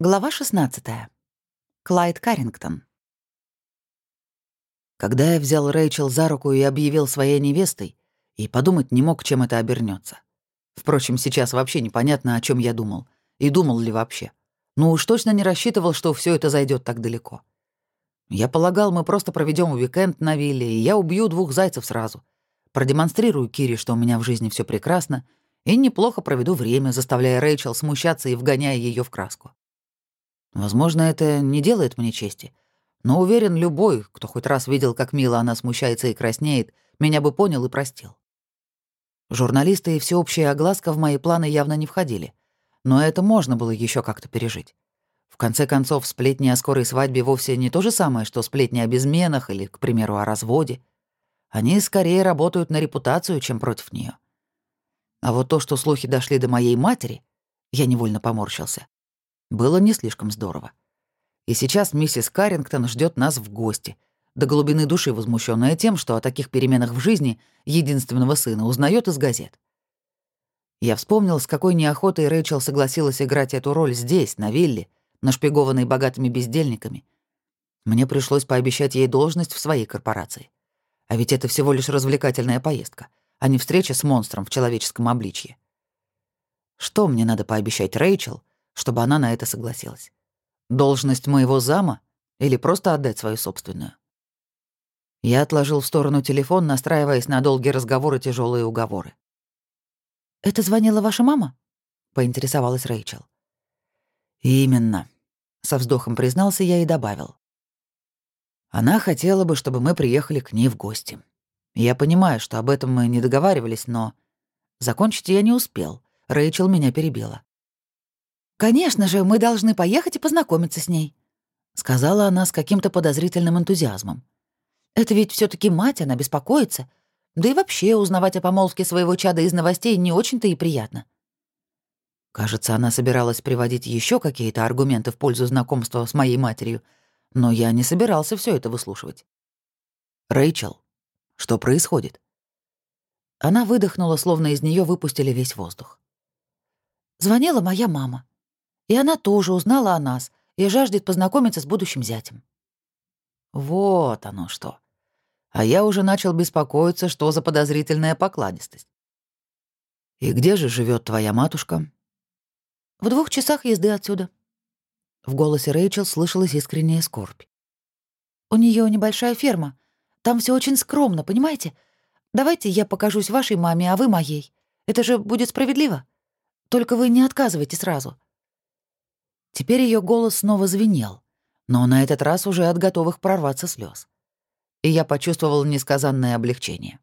Глава 16. Клайд Каррингтон. Когда я взял Рэйчел за руку и объявил своей невестой, и подумать не мог, чем это обернется. Впрочем, сейчас вообще непонятно, о чем я думал. И думал ли вообще. Ну уж точно не рассчитывал, что все это зайдет так далеко. Я полагал, мы просто проведем уикенд на вилле, и я убью двух зайцев сразу. Продемонстрирую Кире, что у меня в жизни все прекрасно, и неплохо проведу время, заставляя Рэйчел смущаться и вгоняя ее в краску. Возможно, это не делает мне чести, но уверен, любой, кто хоть раз видел, как мило она смущается и краснеет, меня бы понял и простил. Журналисты и всеобщая огласка в мои планы явно не входили, но это можно было еще как-то пережить. В конце концов, сплетни о скорой свадьбе вовсе не то же самое, что сплетни о безменах или, к примеру, о разводе. Они скорее работают на репутацию, чем против нее. А вот то, что слухи дошли до моей матери, я невольно поморщился было не слишком здорово. И сейчас миссис Каррингтон ждет нас в гости, до глубины души возмущенная тем, что о таких переменах в жизни единственного сына узнает из газет. Я вспомнил, с какой неохотой Рэйчел согласилась играть эту роль здесь, на вилле, нашпигованной богатыми бездельниками. Мне пришлось пообещать ей должность в своей корпорации. А ведь это всего лишь развлекательная поездка, а не встреча с монстром в человеческом обличье. Что мне надо пообещать Рэйчел, чтобы она на это согласилась. Должность моего зама или просто отдать свою собственную? Я отложил в сторону телефон, настраиваясь на долгие разговоры и тяжелые уговоры. «Это звонила ваша мама?» — поинтересовалась Рэйчел. «Именно», — со вздохом признался я и добавил. «Она хотела бы, чтобы мы приехали к ней в гости. Я понимаю, что об этом мы не договаривались, но...» Закончить я не успел. Рэйчел меня перебила. «Конечно же, мы должны поехать и познакомиться с ней», — сказала она с каким-то подозрительным энтузиазмом. «Это ведь все таки мать, она беспокоится. Да и вообще узнавать о помолвке своего чада из новостей не очень-то и приятно». Кажется, она собиралась приводить еще какие-то аргументы в пользу знакомства с моей матерью, но я не собирался все это выслушивать. «Рэйчел, что происходит?» Она выдохнула, словно из нее выпустили весь воздух. Звонила моя мама. И она тоже узнала о нас и жаждет познакомиться с будущим зятем. Вот оно что. А я уже начал беспокоиться, что за подозрительная покладистость. И где же живет твоя матушка? В двух часах езды отсюда. В голосе Рэйчел слышалась искренняя скорбь. У нее небольшая ферма. Там все очень скромно, понимаете? Давайте я покажусь вашей маме, а вы моей. Это же будет справедливо. Только вы не отказывайте сразу. Теперь ее голос снова звенел, но на этот раз уже от готовых прорваться слез. И я почувствовал несказанное облегчение.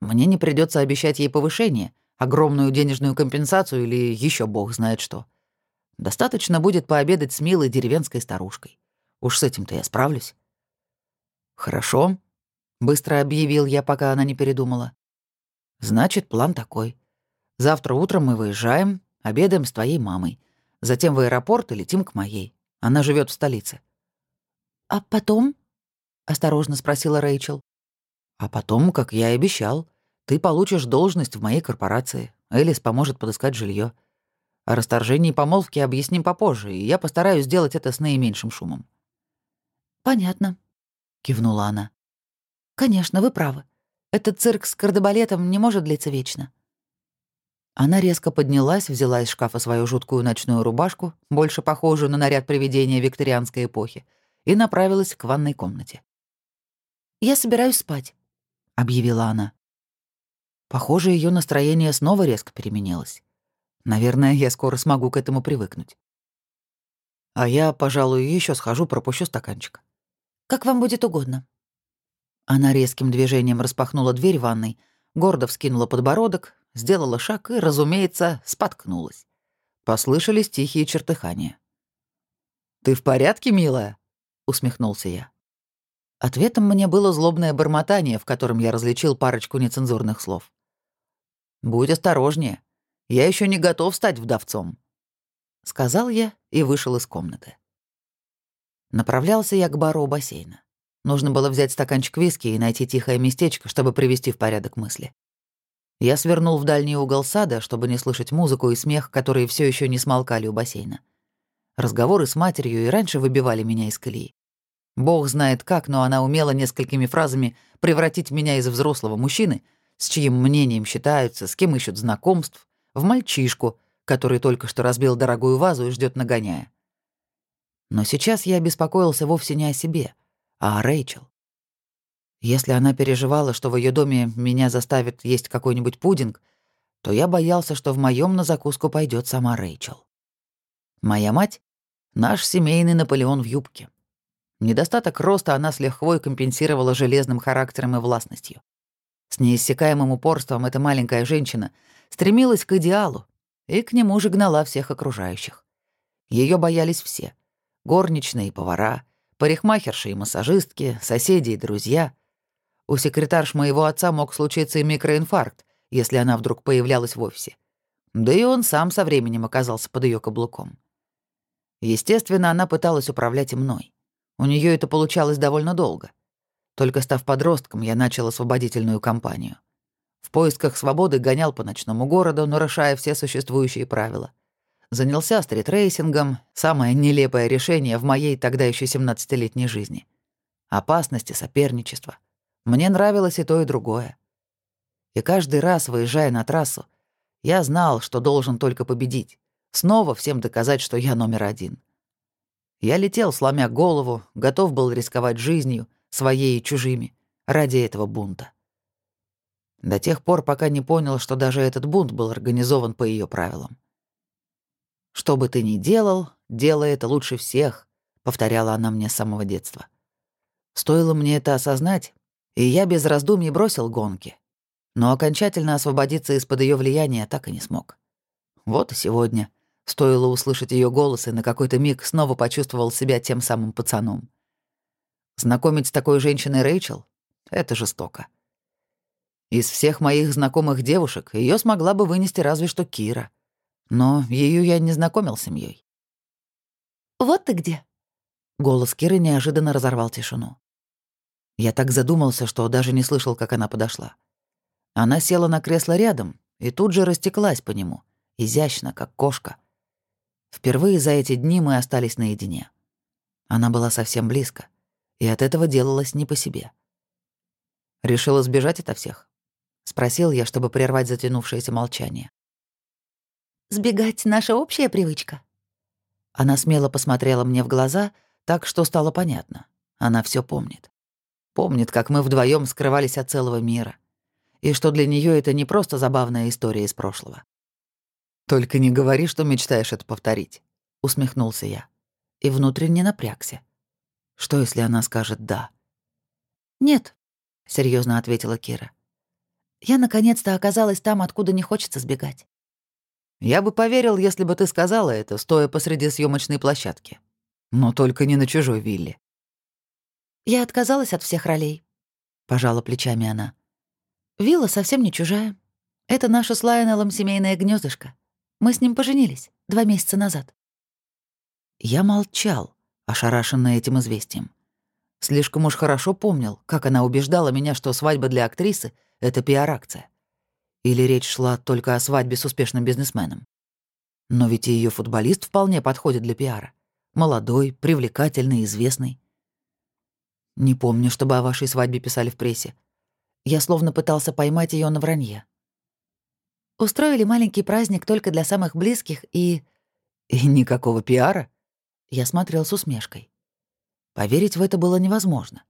Мне не придется обещать ей повышение, огромную денежную компенсацию или еще бог знает что. Достаточно будет пообедать с милой деревенской старушкой. Уж с этим-то я справлюсь. «Хорошо», — быстро объявил я, пока она не передумала. «Значит, план такой. Завтра утром мы выезжаем, обедаем с твоей мамой. Затем в аэропорт и летим к моей. Она живет в столице». «А потом?» — осторожно спросила Рэйчел. «А потом, как я и обещал, ты получишь должность в моей корпорации. Элис поможет подыскать жилье. О расторжении помолвки объясним попозже, и я постараюсь сделать это с наименьшим шумом». «Понятно», — кивнула она. «Конечно, вы правы. Этот цирк с кардебалетом не может длиться вечно. Она резко поднялась, взяла из шкафа свою жуткую ночную рубашку, больше похожую на наряд привидения викторианской эпохи, и направилась к ванной комнате. «Я собираюсь спать», — объявила она. Похоже, ее настроение снова резко переменилось. Наверное, я скоро смогу к этому привыкнуть. А я, пожалуй, еще схожу, пропущу стаканчик. «Как вам будет угодно». Она резким движением распахнула дверь ванной, гордо вскинула подбородок, сделала шаг и, разумеется, споткнулась. Послышались тихие чертыхания. «Ты в порядке, милая?» — усмехнулся я. Ответом мне было злобное бормотание, в котором я различил парочку нецензурных слов. «Будь осторожнее. Я еще не готов стать вдовцом», — сказал я и вышел из комнаты. Направлялся я к бару у бассейна. Нужно было взять стаканчик виски и найти тихое местечко, чтобы привести в порядок мысли. Я свернул в дальний угол сада, чтобы не слышать музыку и смех, которые все еще не смолкали у бассейна. Разговоры с матерью и раньше выбивали меня из колеи. Бог знает как, но она умела несколькими фразами превратить меня из взрослого мужчины, с чьим мнением считаются, с кем ищут знакомств, в мальчишку, который только что разбил дорогую вазу и ждет нагоняя. Но сейчас я беспокоился вовсе не о себе, а о Рэйчел. Если она переживала, что в ее доме меня заставит есть какой-нибудь пудинг, то я боялся, что в моем на закуску пойдет сама Рэйчел. Моя мать — наш семейный Наполеон в юбке. Недостаток роста она с лихвой компенсировала железным характером и властностью. С неиссякаемым упорством эта маленькая женщина стремилась к идеалу и к нему же гнала всех окружающих. Ее боялись все — горничные и повара, парикмахерши и массажистки, соседи и друзья. У секретарш моего отца мог случиться и микроинфаркт, если она вдруг появлялась в офисе. Да и он сам со временем оказался под ее каблуком. Естественно, она пыталась управлять и мной. У нее это получалось довольно долго. Только став подростком, я начал освободительную кампанию. В поисках свободы гонял по ночному городу, нарушая все существующие правила. Занялся стритрейсингом, самое нелепое решение в моей тогда еще 17-летней жизни. Опасность и соперничество. Мне нравилось и то, и другое. И каждый раз, выезжая на трассу, я знал, что должен только победить, снова всем доказать, что я номер один. Я летел, сломя голову, готов был рисковать жизнью, своей и чужими, ради этого бунта. До тех пор, пока не понял, что даже этот бунт был организован по ее правилам. «Что бы ты ни делал, делай это лучше всех», — повторяла она мне с самого детства. Стоило мне это осознать, и я без раздумий бросил гонки. Но окончательно освободиться из-под ее влияния так и не смог. Вот и сегодня — Стоило услышать ее голос, и на какой-то миг снова почувствовал себя тем самым пацаном. Знакомить с такой женщиной Рэйчел — это жестоко. Из всех моих знакомых девушек ее смогла бы вынести разве что Кира. Но ее я не знакомил с семьей. «Вот ты где!» Голос Киры неожиданно разорвал тишину. Я так задумался, что даже не слышал, как она подошла. Она села на кресло рядом и тут же растеклась по нему, изящно, как кошка — Впервые за эти дни мы остались наедине. Она была совсем близко, и от этого делалось не по себе. «Решила сбежать ото всех?» — спросил я, чтобы прервать затянувшееся молчание. «Сбегать — наша общая привычка?» Она смело посмотрела мне в глаза, так что стало понятно. Она все помнит. Помнит, как мы вдвоем скрывались от целого мира. И что для нее это не просто забавная история из прошлого. «Только не говори, что мечтаешь это повторить», — усмехнулся я. И внутренне напрягся. Что, если она скажет «да»? «Нет», — серьезно ответила Кира. «Я наконец-то оказалась там, откуда не хочется сбегать». «Я бы поверил, если бы ты сказала это, стоя посреди съемочной площадки. Но только не на чужой вилле». «Я отказалась от всех ролей», — пожала плечами она. «Вилла совсем не чужая. Это наше с Лайонеллом семейное гнездышко. Мы с ним поженились два месяца назад». Я молчал, ошарашенный этим известием. Слишком уж хорошо помнил, как она убеждала меня, что свадьба для актрисы — это пиар-акция. Или речь шла только о свадьбе с успешным бизнесменом. Но ведь и ее футболист вполне подходит для пиара. Молодой, привлекательный, известный. Не помню, чтобы о вашей свадьбе писали в прессе. Я словно пытался поймать ее на вранье. Устроили маленький праздник только для самых близких и... И никакого пиара? Я смотрел с усмешкой. Поверить в это было невозможно.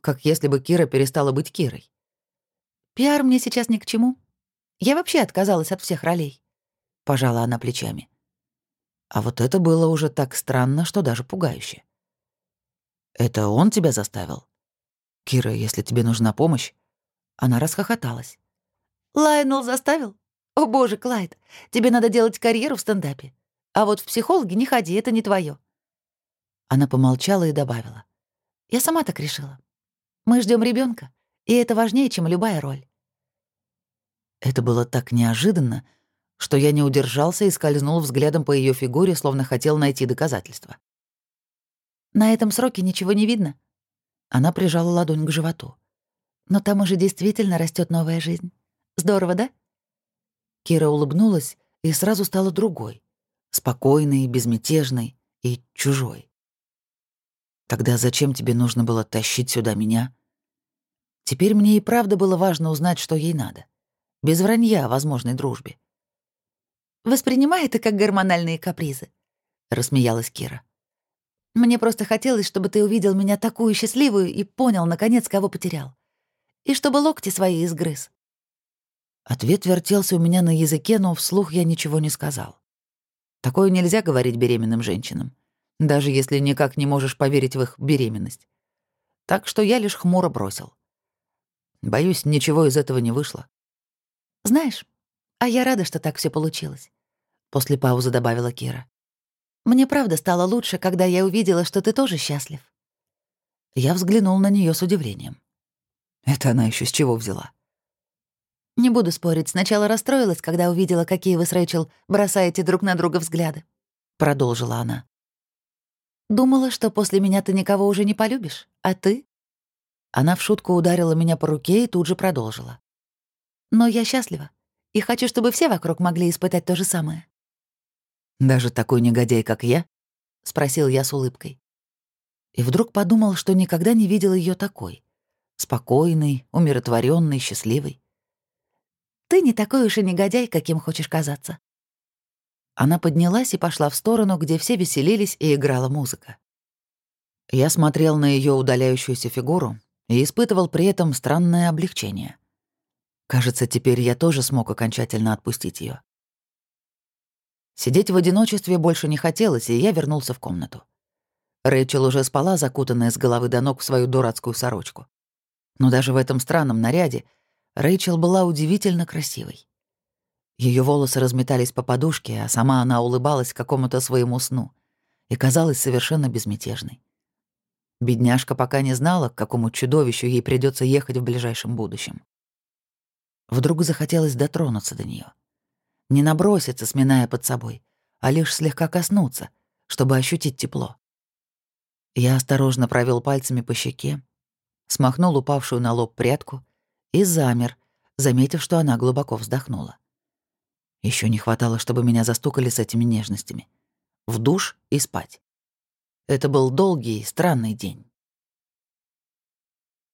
Как если бы Кира перестала быть Кирой. Пиар мне сейчас ни к чему. Я вообще отказалась от всех ролей. Пожала она плечами. А вот это было уже так странно, что даже пугающе. Это он тебя заставил? Кира, если тебе нужна помощь... Она расхохоталась. Лайнел заставил? «О боже, Клайд, тебе надо делать карьеру в стендапе. А вот в психологи не ходи, это не твое. Она помолчала и добавила. «Я сама так решила. Мы ждем ребенка, и это важнее, чем любая роль». Это было так неожиданно, что я не удержался и скользнул взглядом по ее фигуре, словно хотел найти доказательства. «На этом сроке ничего не видно». Она прижала ладонь к животу. «Но там уже действительно растет новая жизнь. Здорово, да?» Кира улыбнулась и сразу стала другой. Спокойной, безмятежной и чужой. Тогда зачем тебе нужно было тащить сюда меня? Теперь мне и правда было важно узнать, что ей надо. Без вранья о возможной дружбе. «Воспринимай это как гормональные капризы», — рассмеялась Кира. «Мне просто хотелось, чтобы ты увидел меня такую счастливую и понял, наконец, кого потерял. И чтобы локти свои изгрыз». Ответ вертелся у меня на языке, но вслух я ничего не сказал. Такое нельзя говорить беременным женщинам, даже если никак не можешь поверить в их беременность. Так что я лишь хмуро бросил. Боюсь, ничего из этого не вышло. «Знаешь, а я рада, что так все получилось. После паузы добавила Кира. «Мне правда стало лучше, когда я увидела, что ты тоже счастлив». Я взглянул на нее с удивлением. Это она еще с чего взяла? Не буду спорить, сначала расстроилась, когда увидела, какие вы с Рэйчел бросаете друг на друга взгляды. Продолжила она. Думала, что после меня ты никого уже не полюбишь, а ты? Она в шутку ударила меня по руке и тут же продолжила. Но я счастлива и хочу, чтобы все вокруг могли испытать то же самое. «Даже такой негодяй, как я?» — спросил я с улыбкой. И вдруг подумал, что никогда не видел ее такой. Спокойной, умиротворенной, счастливой. «Ты не такой уж и негодяй, каким хочешь казаться». Она поднялась и пошла в сторону, где все веселились и играла музыка. Я смотрел на ее удаляющуюся фигуру и испытывал при этом странное облегчение. Кажется, теперь я тоже смог окончательно отпустить ее. Сидеть в одиночестве больше не хотелось, и я вернулся в комнату. Рэйчел уже спала, закутанная с головы до ног в свою дурацкую сорочку. Но даже в этом странном наряде Рэйчел была удивительно красивой. Ее волосы разметались по подушке, а сама она улыбалась какому-то своему сну и казалась совершенно безмятежной. Бедняжка пока не знала, к какому чудовищу ей придется ехать в ближайшем будущем. Вдруг захотелось дотронуться до нее не наброситься, сминая под собой, а лишь слегка коснуться, чтобы ощутить тепло. Я осторожно провел пальцами по щеке, смахнул упавшую на лоб прядку и замер, заметив, что она глубоко вздохнула. Еще не хватало, чтобы меня застукали с этими нежностями. В душ и спать. Это был долгий, странный день.